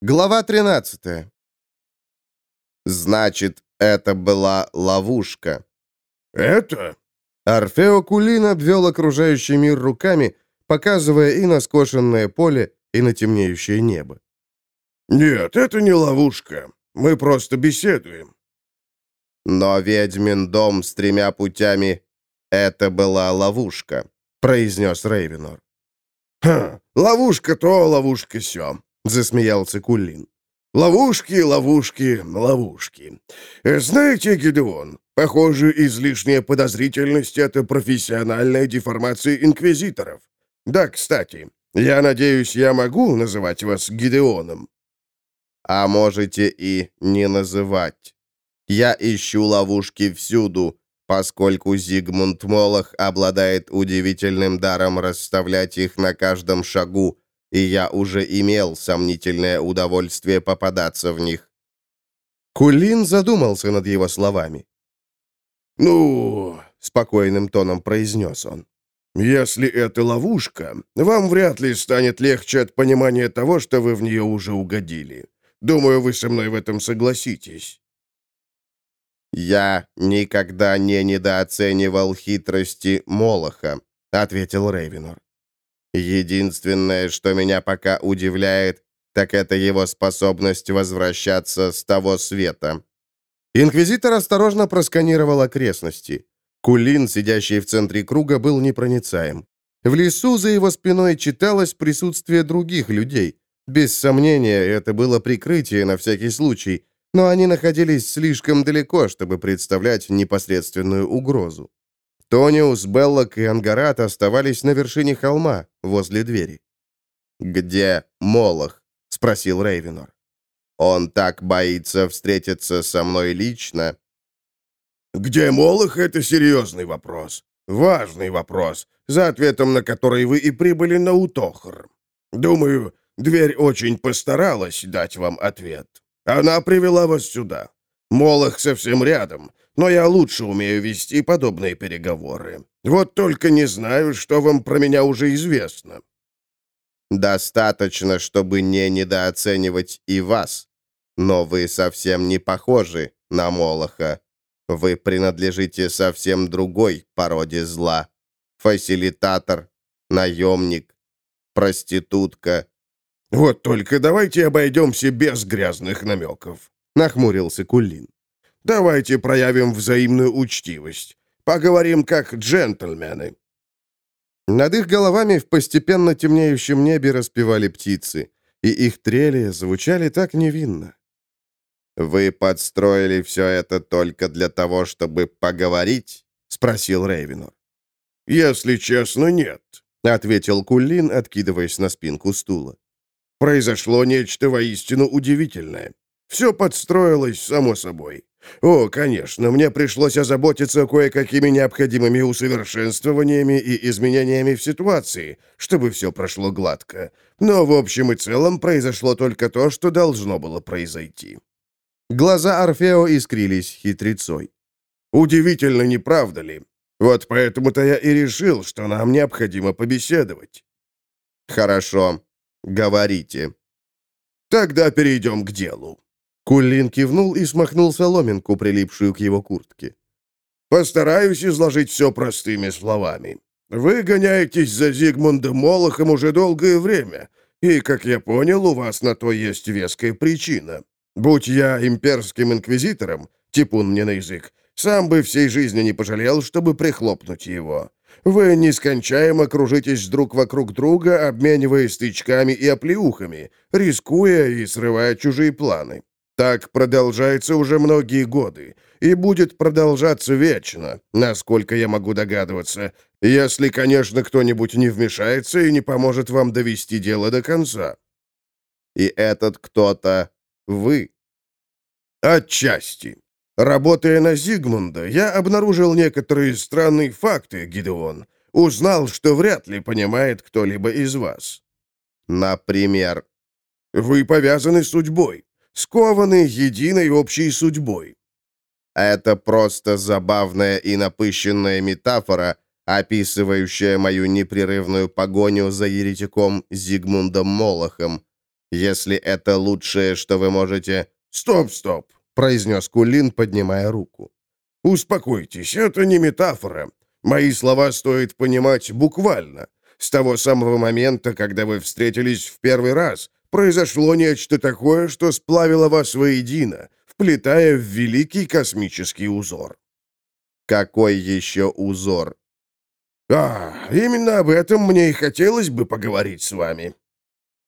Глава 13. Значит, это была ловушка. «Это?» Орфео Кулин обвел окружающий мир руками, показывая и на скошенное поле, и на темнеющее небо. «Нет, это не ловушка. Мы просто беседуем». «Но ведьмин дом с тремя путями — это была ловушка», — произнес Рейвенор. «Ха, ловушка то, ловушка сё», — засмеялся Кулин. «Ловушки, ловушки, ловушки. Э, Знаете, Гедеон, похоже, излишняя подозрительность — это профессиональная деформация инквизиторов. Да, кстати, я надеюсь, я могу называть вас Гидеоном?» «А можете и не называть. Я ищу ловушки всюду, поскольку Зигмунд Молох обладает удивительным даром расставлять их на каждом шагу, и я уже имел сомнительное удовольствие попадаться в них». Кулин задумался над его словами. «Ну...» — спокойным тоном произнес он. «Если это ловушка, вам вряд ли станет легче от понимания того, что вы в нее уже угодили. Думаю, вы со мной в этом согласитесь». «Я никогда не недооценивал хитрости Молоха», — ответил Рейвенор. «Единственное, что меня пока удивляет, так это его способность возвращаться с того света». Инквизитор осторожно просканировал окрестности. Кулин, сидящий в центре круга, был непроницаем. В лесу за его спиной читалось присутствие других людей. Без сомнения, это было прикрытие на всякий случай, но они находились слишком далеко, чтобы представлять непосредственную угрозу. Тониус, Беллок и Ангарат оставались на вершине холма, возле двери. «Где Молох?» — спросил Рейвенор. «Он так боится встретиться со мной лично». «Где Молох — это серьезный вопрос. Важный вопрос, за ответом на который вы и прибыли на Утохр. Думаю, дверь очень постаралась дать вам ответ». Она привела вас сюда. Молох совсем рядом, но я лучше умею вести подобные переговоры. Вот только не знаю, что вам про меня уже известно». «Достаточно, чтобы не недооценивать и вас. Но вы совсем не похожи на Молоха. Вы принадлежите совсем другой породе зла. Фасилитатор, наемник, проститутка, «Вот только давайте обойдемся без грязных намеков», — нахмурился Кулин. «Давайте проявим взаимную учтивость. Поговорим как джентльмены». Над их головами в постепенно темнеющем небе распевали птицы, и их трели звучали так невинно. «Вы подстроили все это только для того, чтобы поговорить?» — спросил Рейвенор. «Если честно, нет», — ответил Кулин, откидываясь на спинку стула произошло нечто воистину удивительное. Все подстроилось само собой. О, конечно, мне пришлось озаботиться кое-какими необходимыми усовершенствованиями и изменениями в ситуации, чтобы все прошло гладко. Но в общем и целом произошло только то, что должно было произойти. Глаза Орфео искрились хитрецой. «Удивительно, не правда ли? Вот поэтому-то я и решил, что нам необходимо побеседовать». «Хорошо. «Говорите». «Тогда перейдем к делу». Кулин кивнул и смахнул соломинку, прилипшую к его куртке. «Постараюсь изложить все простыми словами. Вы гоняетесь за Зигмундом Молохом уже долгое время, и, как я понял, у вас на то есть веская причина. Будь я имперским инквизитором, типун мне на язык, сам бы всей жизни не пожалел, чтобы прихлопнуть его. Вы нескончаемо кружитесь друг вокруг друга, обмениваясь стычками и оплеухами, рискуя и срывая чужие планы. Так продолжается уже многие годы и будет продолжаться вечно, насколько я могу догадываться, если, конечно, кто-нибудь не вмешается и не поможет вам довести дело до конца. И этот кто-то вы. Отчасти. Работая на Зигмунда, я обнаружил некоторые странные факты, Гидеон. Узнал, что вряд ли понимает кто-либо из вас. Например? Вы повязаны судьбой, скованы единой общей судьбой. Это просто забавная и напыщенная метафора, описывающая мою непрерывную погоню за еретиком Зигмундом Молохом. Если это лучшее, что вы можете...» «Стоп, стоп!» — произнес Кулин, поднимая руку. «Успокойтесь, это не метафора. Мои слова стоит понимать буквально. С того самого момента, когда вы встретились в первый раз, произошло нечто такое, что сплавило вас воедино, вплетая в великий космический узор». «Какой еще узор?» «А, именно об этом мне и хотелось бы поговорить с вами».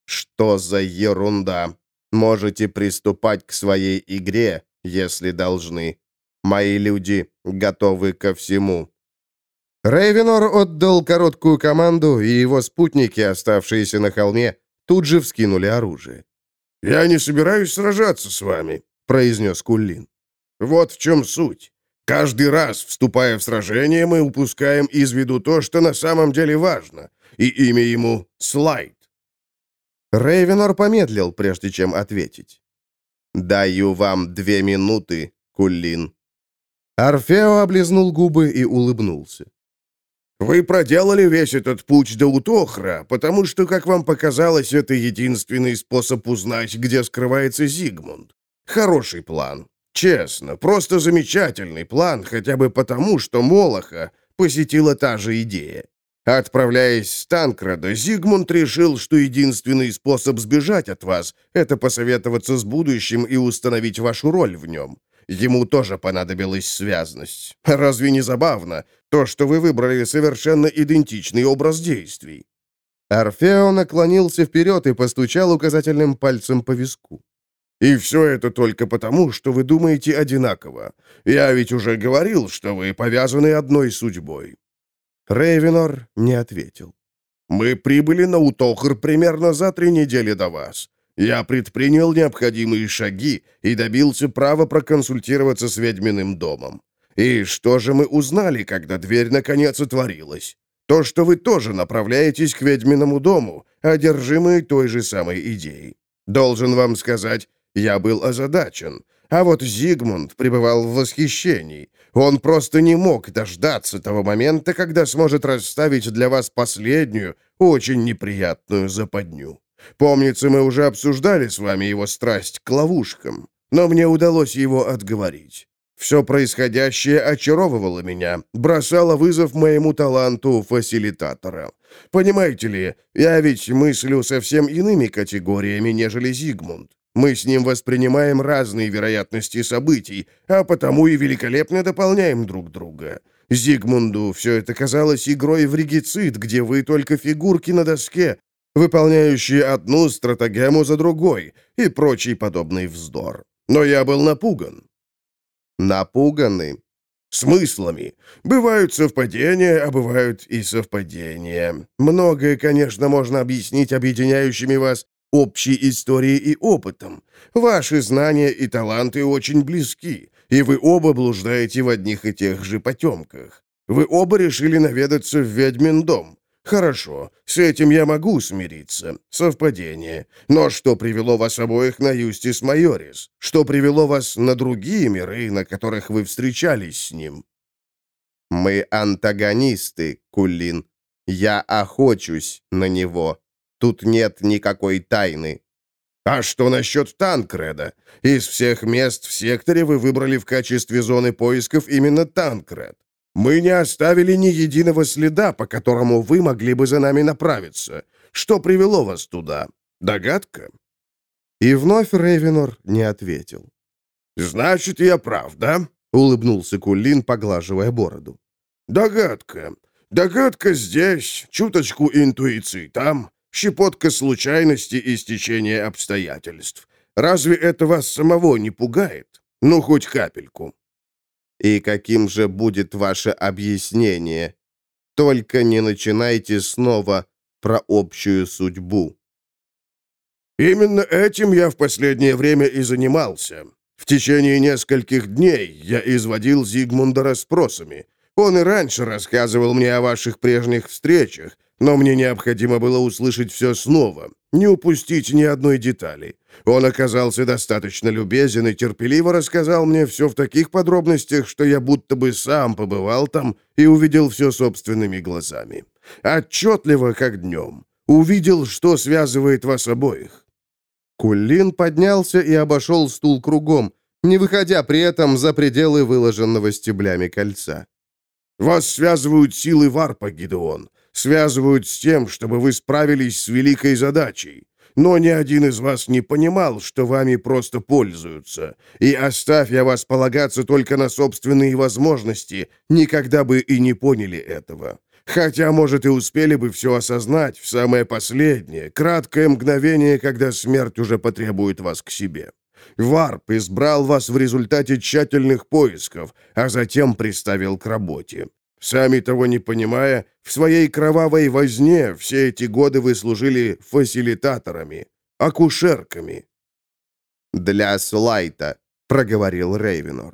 «Что за ерунда? Можете приступать к своей игре, если должны. Мои люди готовы ко всему». Рейвенор отдал короткую команду, и его спутники, оставшиеся на холме, тут же вскинули оружие. «Я не собираюсь сражаться с вами», — произнес Куллин. «Вот в чем суть. Каждый раз, вступая в сражение, мы упускаем из виду то, что на самом деле важно, и имя ему — Слайд». Рейвенор помедлил, прежде чем ответить. «Даю вам две минуты, Куллин». Орфео облизнул губы и улыбнулся. Вы проделали весь этот путь до Утохра, потому что, как вам показалось, это единственный способ узнать, где скрывается Зигмунд. Хороший план. Честно, просто замечательный план, хотя бы потому, что Молоха посетила та же идея. Отправляясь с Танкрада, Зигмунд решил, что единственный способ сбежать от вас — это посоветоваться с будущим и установить вашу роль в нем. Ему тоже понадобилась связность. Разве не забавно? То, что вы выбрали совершенно идентичный образ действий». Орфео наклонился вперед и постучал указательным пальцем по виску. «И все это только потому, что вы думаете одинаково. Я ведь уже говорил, что вы повязаны одной судьбой». Рейвенор не ответил. «Мы прибыли на Утохр примерно за три недели до вас. Я предпринял необходимые шаги и добился права проконсультироваться с ведьминым домом. И что же мы узнали, когда дверь наконец отворилась? То, что вы тоже направляетесь к ведьминому дому, одержимые той же самой идеей. Должен вам сказать, я был озадачен. А вот Зигмунд пребывал в восхищении. Он просто не мог дождаться того момента, когда сможет расставить для вас последнюю, очень неприятную западню. Помнится, мы уже обсуждали с вами его страсть к ловушкам, но мне удалось его отговорить. Все происходящее очаровывало меня, бросало вызов моему таланту фасилитатора. Понимаете ли, я ведь мыслю совсем иными категориями, нежели Зигмунд. Мы с ним воспринимаем разные вероятности событий, а потому и великолепно дополняем друг друга. Зигмунду все это казалось игрой в регицид, где вы только фигурки на доске, выполняющие одну стратегему за другой и прочий подобный вздор. Но я был напуган. Напуганы? Смыслами. Бывают совпадения, а бывают и совпадения. Многое, конечно, можно объяснить объединяющими вас общей историей и опытом. Ваши знания и таланты очень близки, и вы оба блуждаете в одних и тех же потемках. Вы оба решили наведаться в ведьмин дом. Хорошо, с этим я могу смириться. Совпадение. Но что привело вас обоих на Юстис Майорис? Что привело вас на другие миры, на которых вы встречались с ним? Мы антагонисты, Кулин. Я охочусь на него. Тут нет никакой тайны. А что насчет Танкреда? Из всех мест в секторе вы выбрали в качестве зоны поисков именно Танкред. Мы не оставили ни единого следа, по которому вы могли бы за нами направиться. Что привело вас туда? Догадка?» И вновь Рейвенор не ответил. «Значит, я прав, да?» — улыбнулся Кулин, поглаживая бороду. «Догадка. Догадка здесь, чуточку интуиции там, щепотка случайности и стечения обстоятельств. Разве это вас самого не пугает? Ну, хоть капельку». И каким же будет ваше объяснение? Только не начинайте снова про общую судьбу. Именно этим я в последнее время и занимался. В течение нескольких дней я изводил Зигмунда расспросами. Он и раньше рассказывал мне о ваших прежних встречах, но мне необходимо было услышать все снова, не упустить ни одной детали. Он оказался достаточно любезен и терпеливо рассказал мне все в таких подробностях, что я будто бы сам побывал там и увидел все собственными глазами. Отчетливо, как днем. Увидел, что связывает вас обоих. Кулин поднялся и обошел стул кругом, не выходя при этом за пределы выложенного стеблями кольца. «Вас связывают силы варпа, Гидеон. Связывают с тем, чтобы вы справились с великой задачей. Но ни один из вас не понимал, что вами просто пользуются. И оставь я вас полагаться только на собственные возможности, никогда бы и не поняли этого. Хотя, может, и успели бы все осознать в самое последнее, краткое мгновение, когда смерть уже потребует вас к себе. Варп избрал вас в результате тщательных поисков, а затем приставил к работе. Сами того не понимая, в своей кровавой возне все эти годы вы служили фасилитаторами, акушерками. «Для Слайта», — проговорил Рейвенор.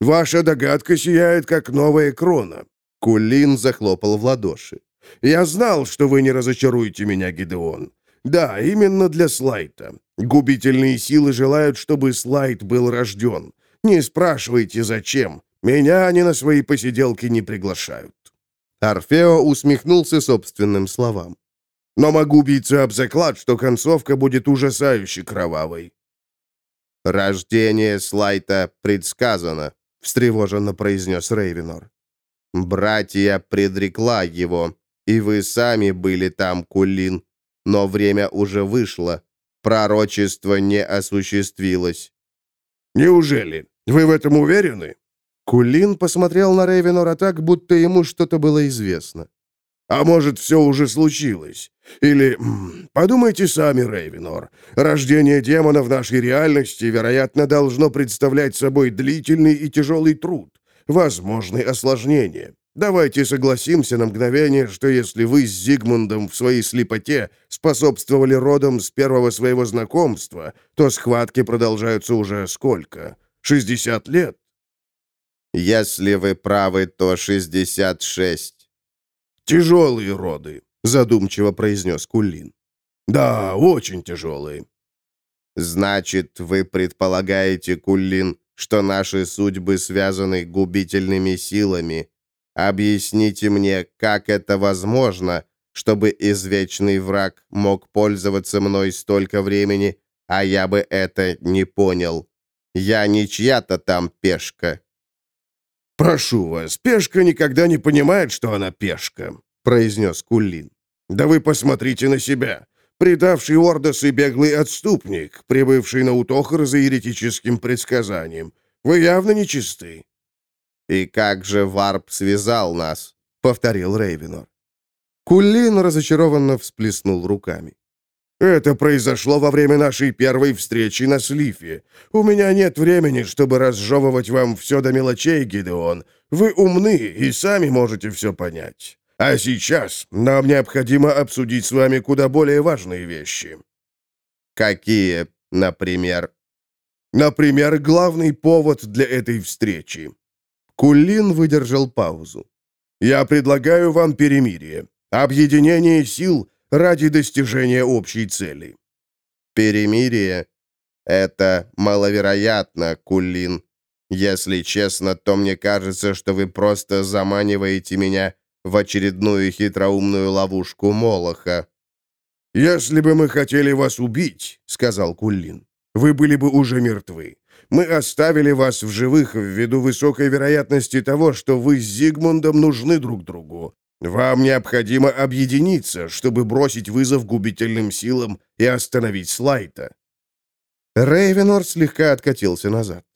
«Ваша догадка сияет, как новая крона». Кулин захлопал в ладоши. «Я знал, что вы не разочаруете меня, Гидеон. Да, именно для Слайта. Губительные силы желают, чтобы Слайт был рожден. Не спрашивайте, зачем. Меня они на свои посиделки не приглашают». Орфео усмехнулся собственным словам. «Но могу биться об заклад, что концовка будет ужасающе кровавой». «Рождение Слайта предсказано», — встревоженно произнес Рейвенор. «Братья предрекла его, и вы сами были там, Кулин, но время уже вышло, пророчество не осуществилось». «Неужели? Вы в этом уверены?» Кулин посмотрел на Рейвенора так, будто ему что-то было известно. «А может, все уже случилось? Или... Подумайте сами, Рейвенор. Рождение демона в нашей реальности, вероятно, должно представлять собой длительный и тяжелый труд, возможные осложнения. Давайте согласимся на мгновение, что если вы с Зигмундом в своей слепоте способствовали родам с первого своего знакомства, то схватки продолжаются уже сколько? 60 лет? Если вы правы, то 66. Тяжелые роды, задумчиво произнес Кулин. Да, очень тяжелые. Значит, вы предполагаете, Кулин, что наши судьбы связаны губительными силами. Объясните мне, как это возможно, чтобы извечный враг мог пользоваться мной столько времени, а я бы это не понял. Я не чья-то там пешка. «Прошу вас, пешка никогда не понимает, что она пешка», — произнес Кулин. «Да вы посмотрите на себя. Предавший Ордос и беглый отступник, прибывший на Утохар за еретическим предсказанием. Вы явно нечисты». «И как же Варп связал нас?» — повторил Рейвенор. Кулин разочарованно всплеснул руками. Это произошло во время нашей первой встречи на Слифе. У меня нет времени, чтобы разжевывать вам все до мелочей, Гидеон. Вы умны и сами можете все понять. А сейчас нам необходимо обсудить с вами куда более важные вещи». «Какие, например?» «Например, главный повод для этой встречи». Кулин выдержал паузу. «Я предлагаю вам перемирие, объединение сил ради достижения общей цели. Перемирие — это маловероятно, Кулин. Если честно, то мне кажется, что вы просто заманиваете меня в очередную хитроумную ловушку Молоха. «Если бы мы хотели вас убить», — сказал Кулин, — «вы были бы уже мертвы. Мы оставили вас в живых ввиду высокой вероятности того, что вы с Зигмундом нужны друг другу. Вам необходимо объединиться, чтобы бросить вызов губительным силам и остановить Слайта». Рейвенор слегка откатился назад.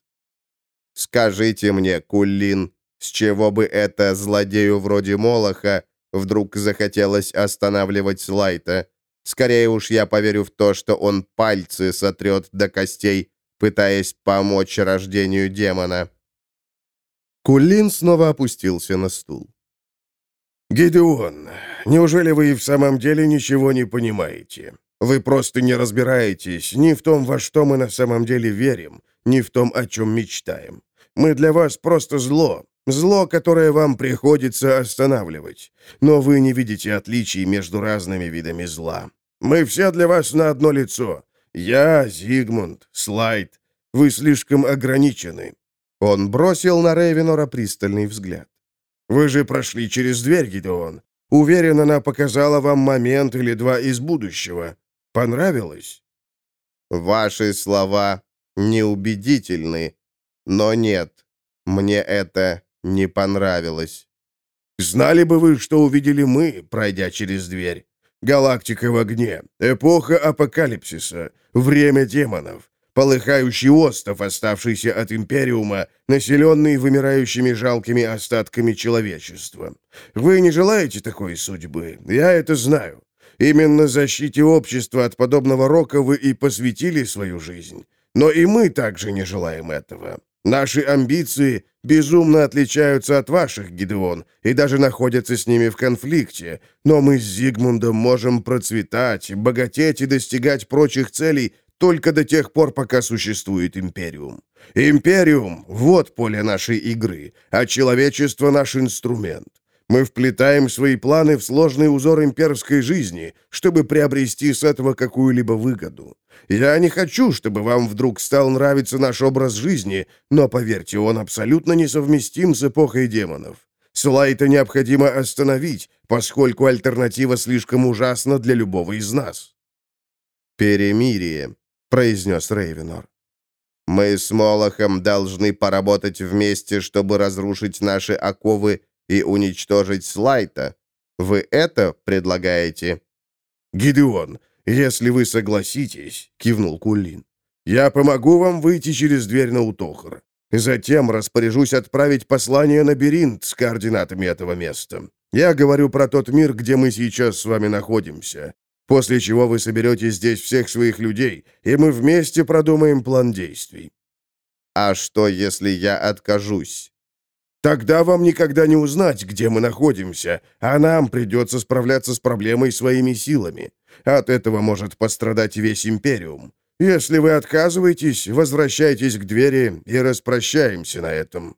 «Скажите мне, Куллин, с чего бы это злодею вроде Молоха вдруг захотелось останавливать Слайта? Скорее уж я поверю в то, что он пальцы сотрет до костей, пытаясь помочь рождению демона». Кулин снова опустился на стул. «Гидеон, неужели вы и в самом деле ничего не понимаете? Вы просто не разбираетесь ни в том, во что мы на самом деле верим, ни в том, о чем мечтаем. Мы для вас просто зло, зло, которое вам приходится останавливать. Но вы не видите отличий между разными видами зла. Мы все для вас на одно лицо. Я, Зигмунд, Слайд. Вы слишком ограничены». Он бросил на Рейвенора пристальный взгляд. Вы же прошли через дверь, Гидеон. Уверен, она показала вам момент или два из будущего. Понравилось?» Ваши слова неубедительны, но нет, мне это не понравилось. Знали бы вы, что увидели мы, пройдя через дверь. Галактика в огне, эпоха апокалипсиса, время демонов, полыхающий остров, оставшийся от Империума, населенный вымирающими жалкими остатками человечества. Вы не желаете такой судьбы, я это знаю. Именно защите общества от подобного рока вы и посвятили свою жизнь. Но и мы также не желаем этого. Наши амбиции безумно отличаются от ваших, Гидеон, и даже находятся с ними в конфликте. Но мы с Зигмундом можем процветать, богатеть и достигать прочих целей только до тех пор, пока существует Империум. Империум — вот поле нашей игры, а человечество — наш инструмент. Мы вплетаем свои планы в сложный узор имперской жизни, чтобы приобрести с этого какую-либо выгоду. Я не хочу, чтобы вам вдруг стал нравиться наш образ жизни, но, поверьте, он абсолютно несовместим с эпохой демонов. Слайта необходимо остановить, поскольку альтернатива слишком ужасна для любого из нас». «Перемирие», — произнес Рейвенор. «Мы с Молохом должны поработать вместе, чтобы разрушить наши оковы и уничтожить Слайта. Вы это предлагаете?» «Гидеон, если вы согласитесь», — кивнул Кулин, «я помогу вам выйти через дверь на Утохар. Затем распоряжусь отправить послание на Беринт с координатами этого места. Я говорю про тот мир, где мы сейчас с вами находимся. После чего вы соберете здесь всех своих людей, и мы вместе продумаем план действий». «А что, если я откажусь?» Тогда вам никогда не узнать, где мы находимся, а нам придется справляться с проблемой своими силами. От этого может пострадать весь Империум. Если вы отказываетесь, возвращайтесь к двери и распрощаемся на этом».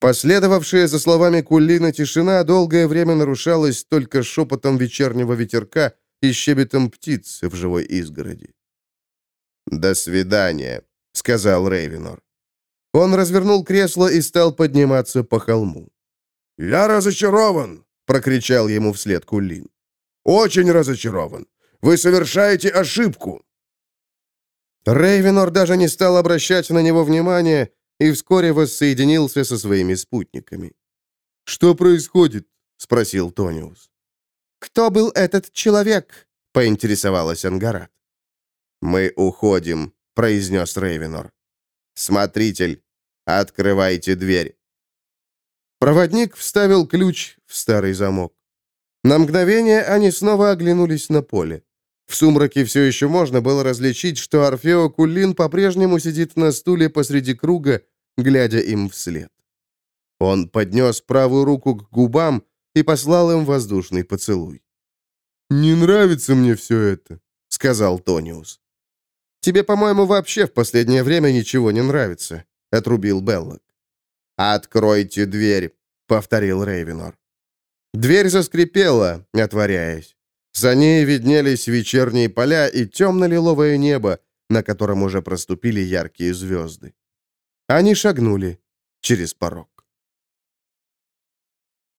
Последовавшая за словами Кулина тишина долгое время нарушалась только шепотом вечернего ветерка и щебетом птиц в живой изгороди. «До свидания», — сказал Рейвенор. Он развернул кресло и стал подниматься по холму. «Я разочарован!» — прокричал ему вслед Кулин. «Очень разочарован! Вы совершаете ошибку!» Рейвенор даже не стал обращать на него внимания и вскоре воссоединился со своими спутниками. «Что происходит?» — спросил Тониус. «Кто был этот человек?» — поинтересовалась Ангарат. «Мы уходим», — произнес Рейвенор. «Смотритель, открывайте дверь». Проводник вставил ключ в старый замок. На мгновение они снова оглянулись на поле. В сумраке все еще можно было различить, что Орфео Кулин по-прежнему сидит на стуле посреди круга, глядя им вслед. Он поднес правую руку к губам и послал им воздушный поцелуй. «Не нравится мне все это», — сказал Тониус. «Тебе, по-моему, вообще в последнее время ничего не нравится», — отрубил Беллок. «Откройте дверь», — повторил Рейвенор. Дверь заскрипела, отворяясь. За ней виднелись вечерние поля и темно-лиловое небо, на котором уже проступили яркие звезды. Они шагнули через порог.